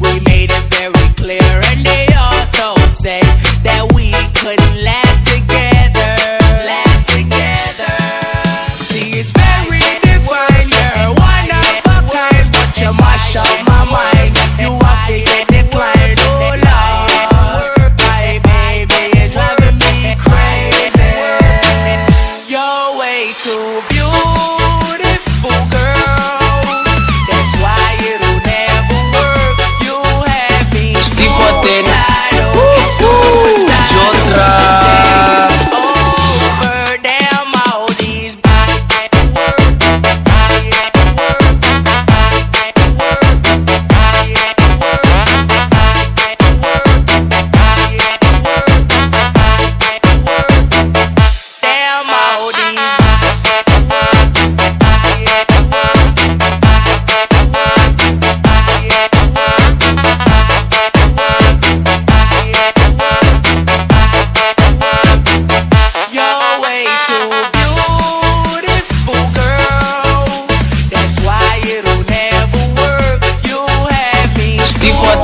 We made it very clear, and they also said that we couldn't last together. See, it's very. You're kind, but you my mind.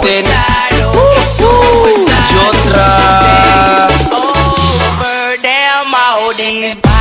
Latin. Yo,